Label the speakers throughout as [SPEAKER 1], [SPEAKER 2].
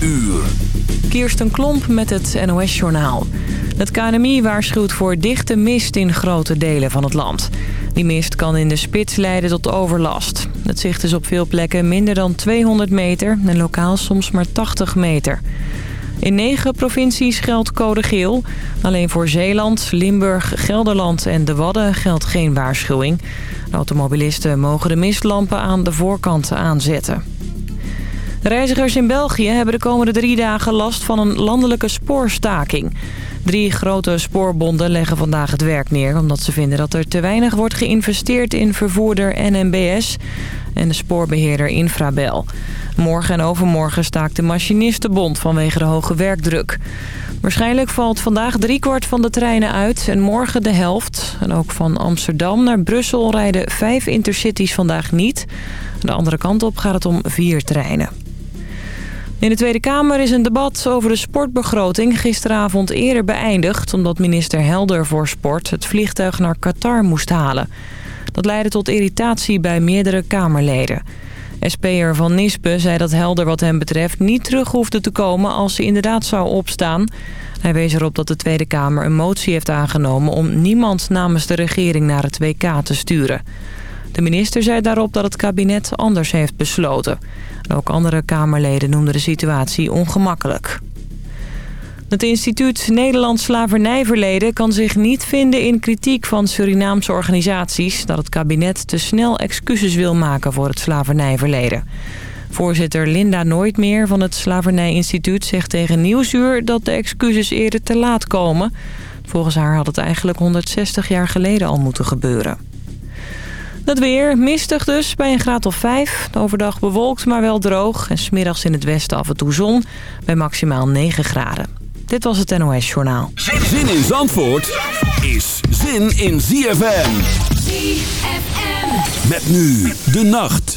[SPEAKER 1] uur.
[SPEAKER 2] Kirsten Klomp met het NOS-journaal. Het KNMI waarschuwt voor dichte mist in grote delen van het land. Die mist kan in de spits leiden tot overlast. Het zicht is op veel plekken minder dan 200 meter en lokaal soms maar 80 meter. In negen provincies geldt code geel. Alleen voor Zeeland, Limburg, Gelderland en de Wadden geldt geen waarschuwing. Automobilisten mogen de mistlampen aan de voorkant aanzetten. Reizigers in België hebben de komende drie dagen last van een landelijke spoorstaking. Drie grote spoorbonden leggen vandaag het werk neer... omdat ze vinden dat er te weinig wordt geïnvesteerd in vervoerder NMBS... en de spoorbeheerder Infrabel. Morgen en overmorgen staakt de Machinistenbond vanwege de hoge werkdruk. Waarschijnlijk valt vandaag driekwart van de treinen uit en morgen de helft. En ook van Amsterdam naar Brussel rijden vijf intercities vandaag niet. De andere kant op gaat het om vier treinen. In de Tweede Kamer is een debat over de sportbegroting gisteravond eerder beëindigd... omdat minister Helder voor Sport het vliegtuig naar Qatar moest halen. Dat leidde tot irritatie bij meerdere Kamerleden. SP'er Van Nispen zei dat Helder wat hem betreft niet terug hoefde te komen als ze inderdaad zou opstaan. Hij wees erop dat de Tweede Kamer een motie heeft aangenomen om niemand namens de regering naar het WK te sturen. De minister zei daarop dat het kabinet anders heeft besloten. ook andere Kamerleden noemden de situatie ongemakkelijk. Het instituut Nederlands Slavernijverleden kan zich niet vinden in kritiek van Surinaamse organisaties... dat het kabinet te snel excuses wil maken voor het slavernijverleden. Voorzitter Linda Nooit meer van het Slavernijinstituut zegt tegen Nieuwsuur dat de excuses eerder te laat komen. Volgens haar had het eigenlijk 160 jaar geleden al moeten gebeuren. Het weer, mistig dus, bij een graad of 5. Overdag bewolkt, maar wel droog. En smiddags in het westen af en toe zon, bij maximaal 9 graden. Dit was het NOS Journaal.
[SPEAKER 1] Zin in Zandvoort is zin in ZFM.
[SPEAKER 3] ZFM.
[SPEAKER 1] Met nu de nacht.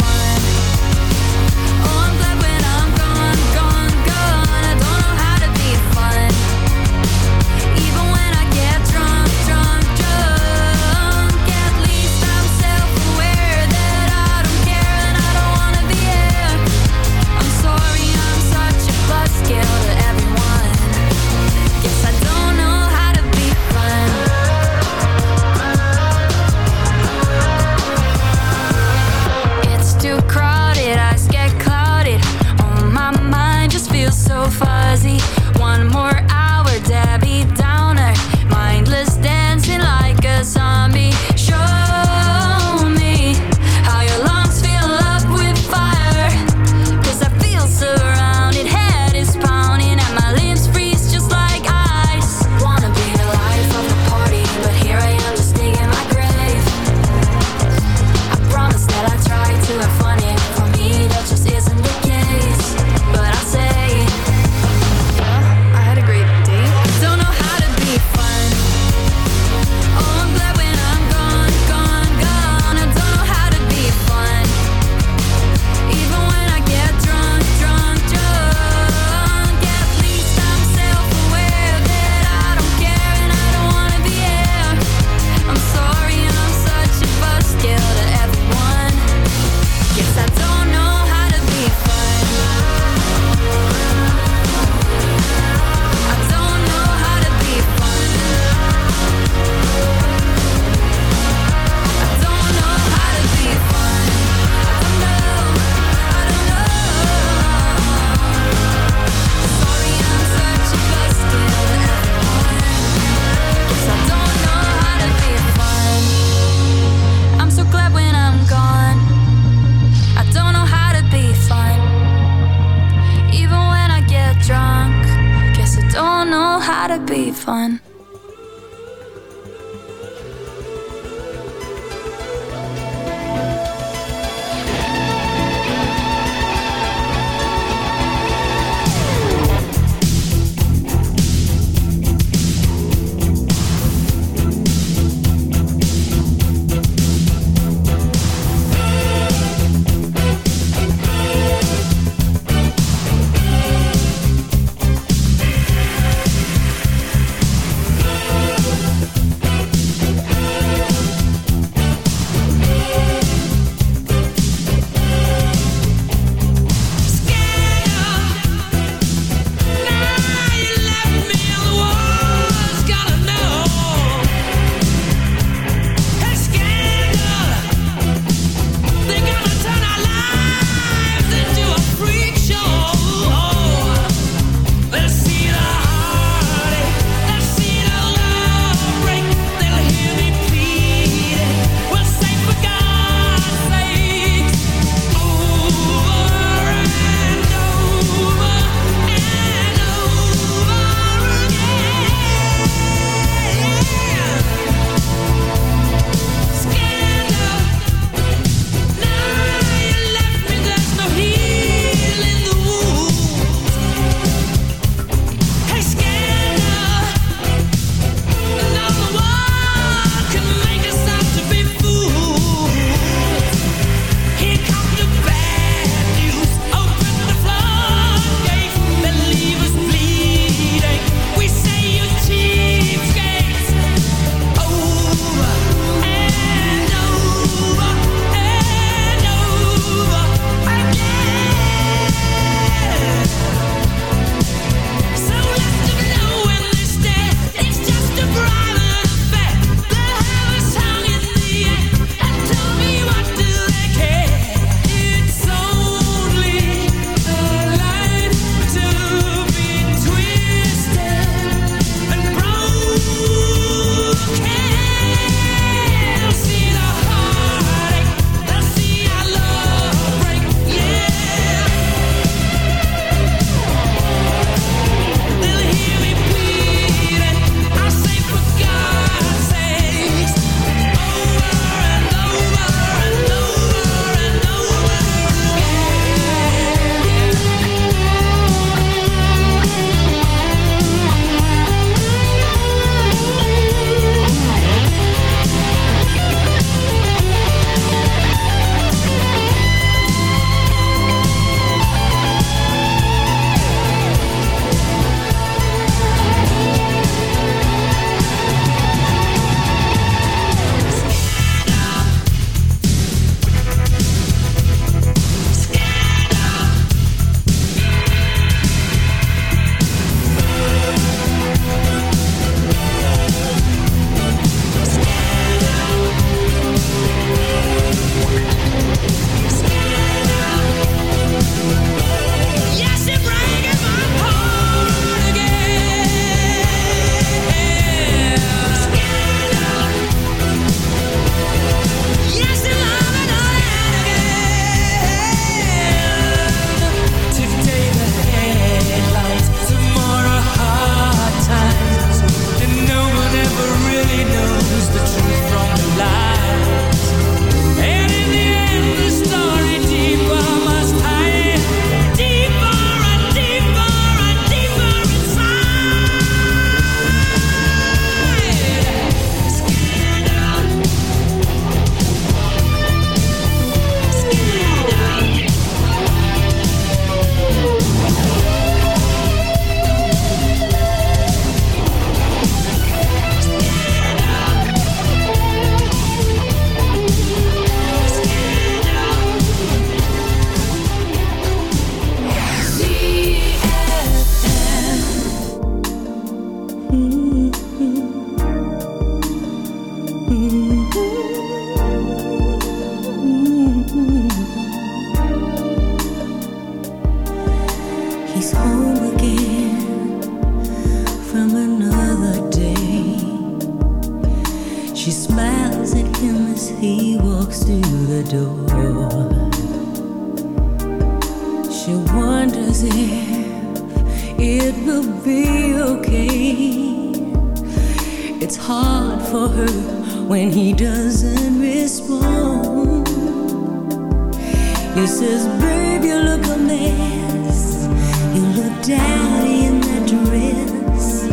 [SPEAKER 4] He says, Babe, you look a mess. You look daddy in that dress.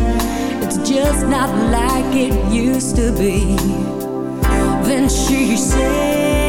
[SPEAKER 4] It's just not like it used to be. Then she says,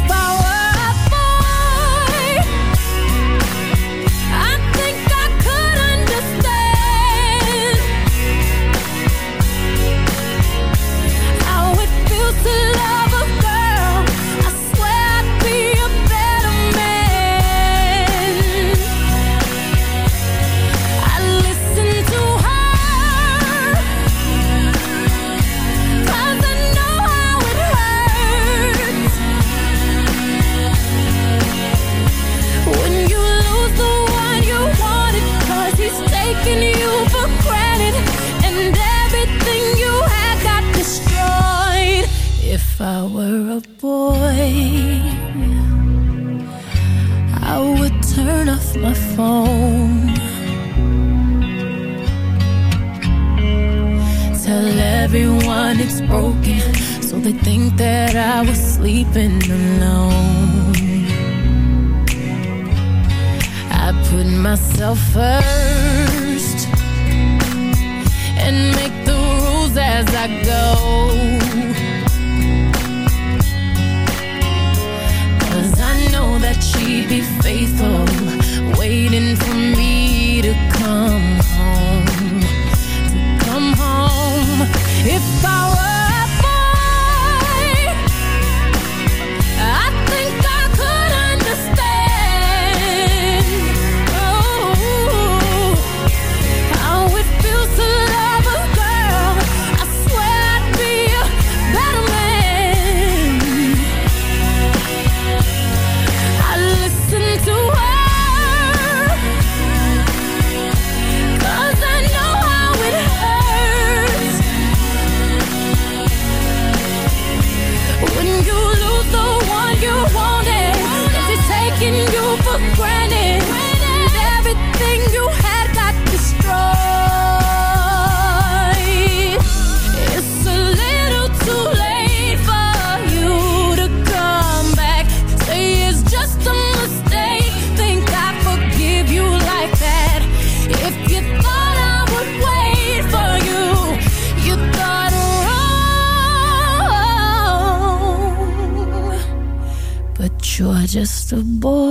[SPEAKER 4] said I
[SPEAKER 5] was sleeping alone. I put myself first and make the rules as I go. Cause I know that she'd be faithful, waiting for me of boy.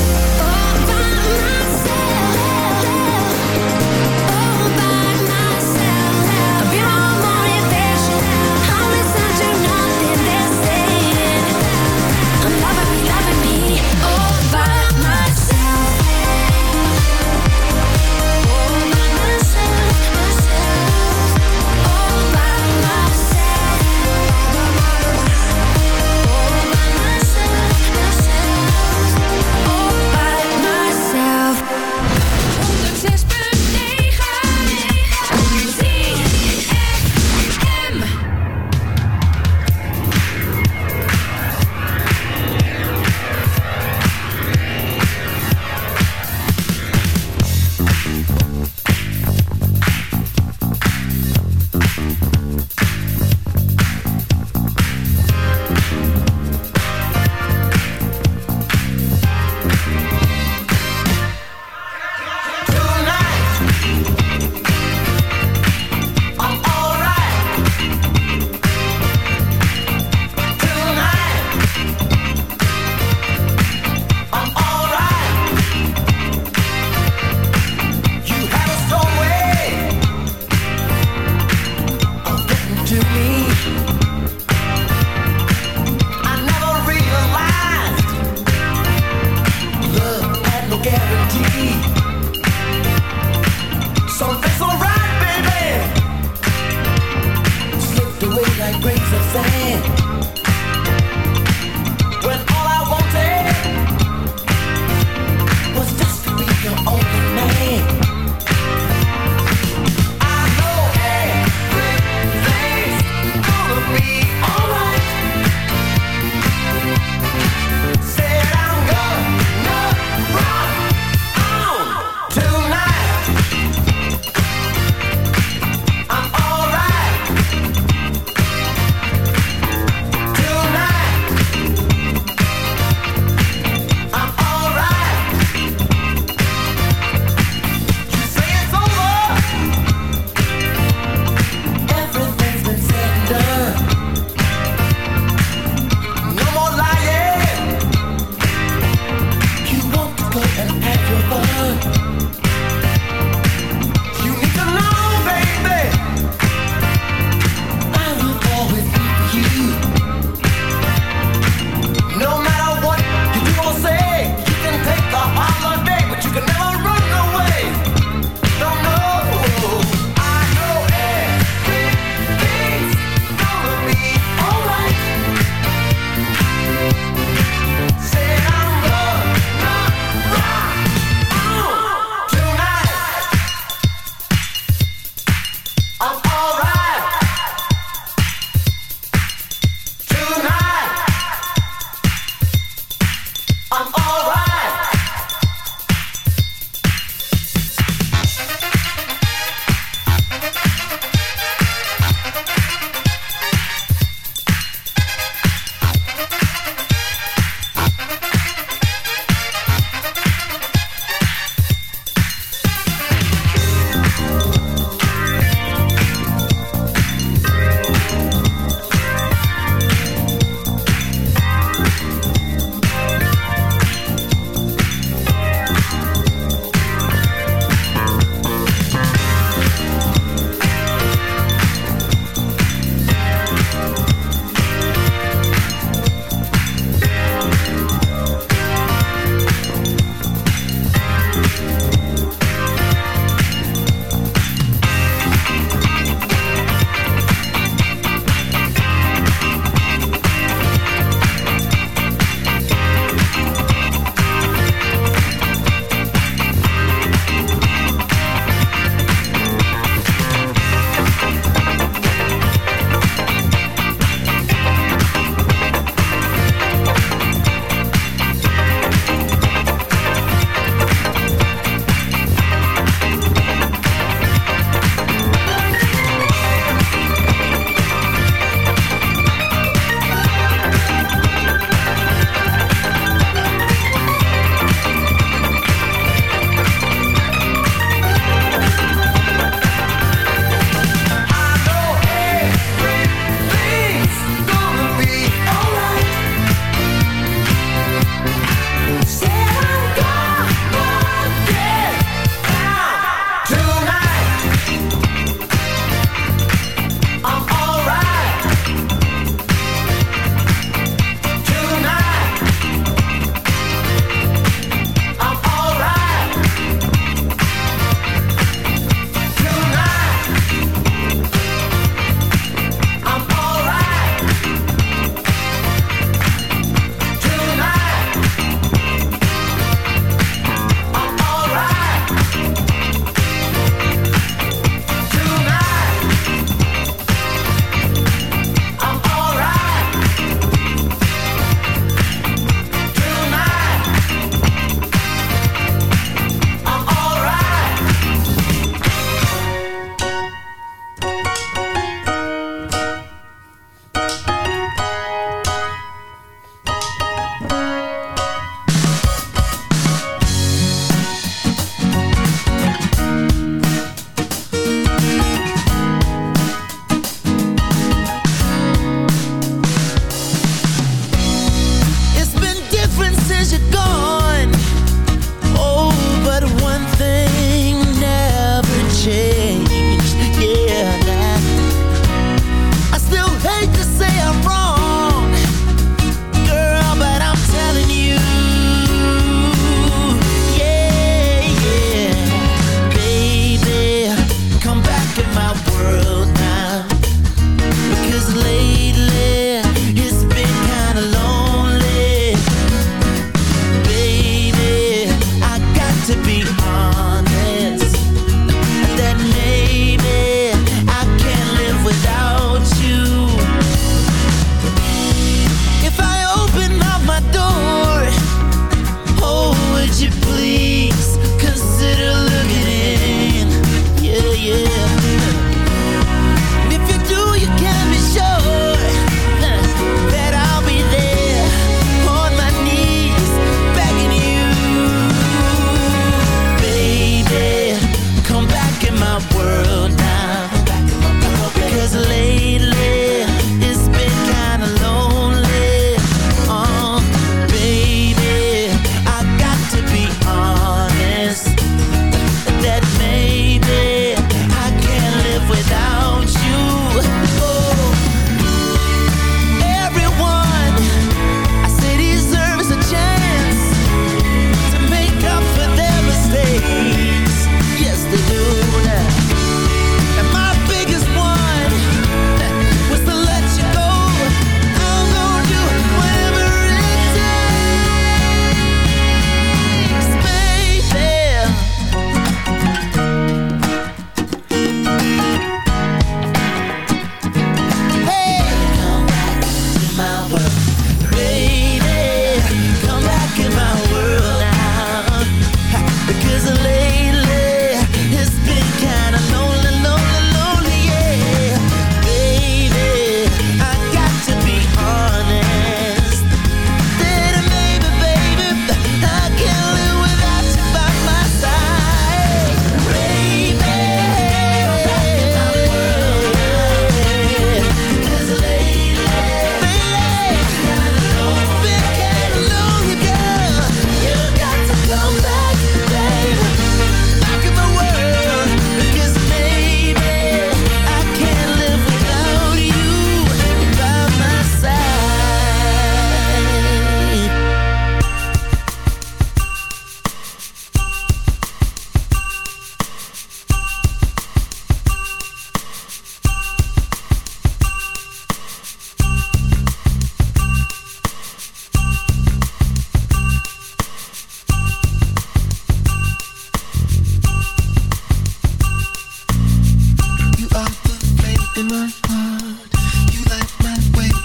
[SPEAKER 5] It,
[SPEAKER 3] doing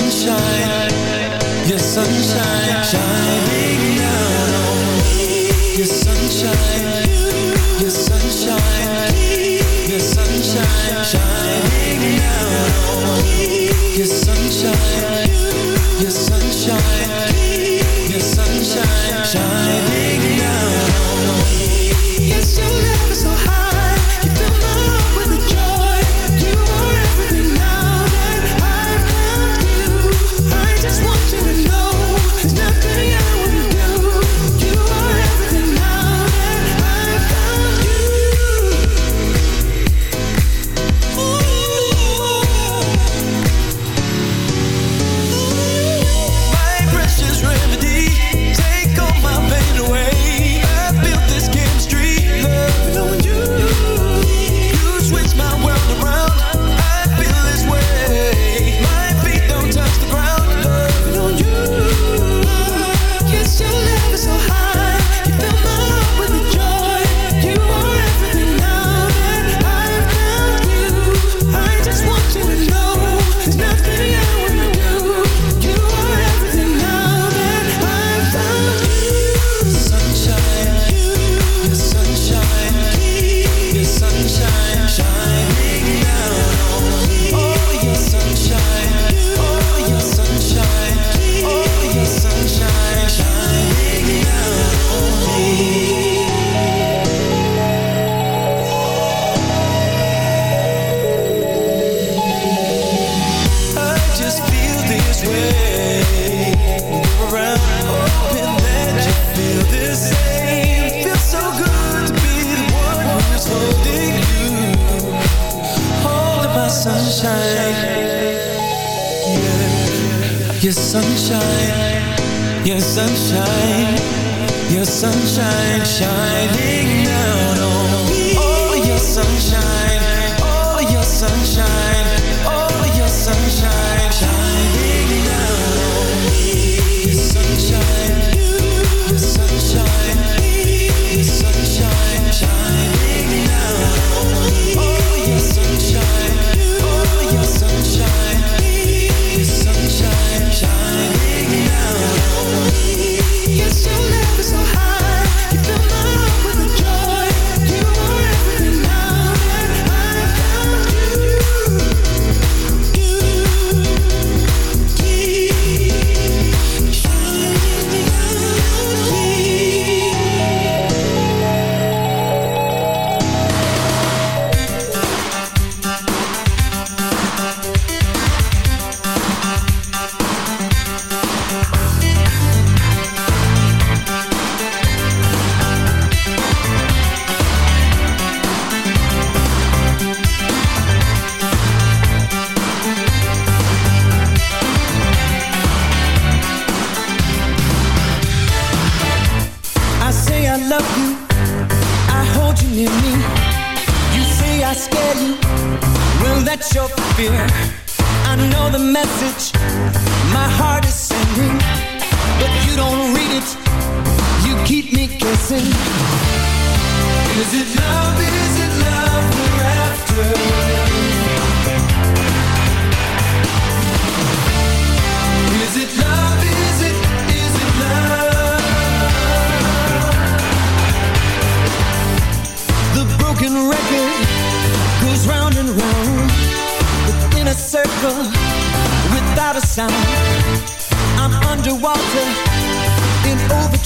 [SPEAKER 3] sunshine, your sunshine, shining. Your sunshine, your sunshine, your sunshine, shining. Your sunshine, your sunshine. sunshine.
[SPEAKER 6] Yeah, your sunshine. Your sunshine. Your sunshine shining now.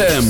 [SPEAKER 7] ZFM.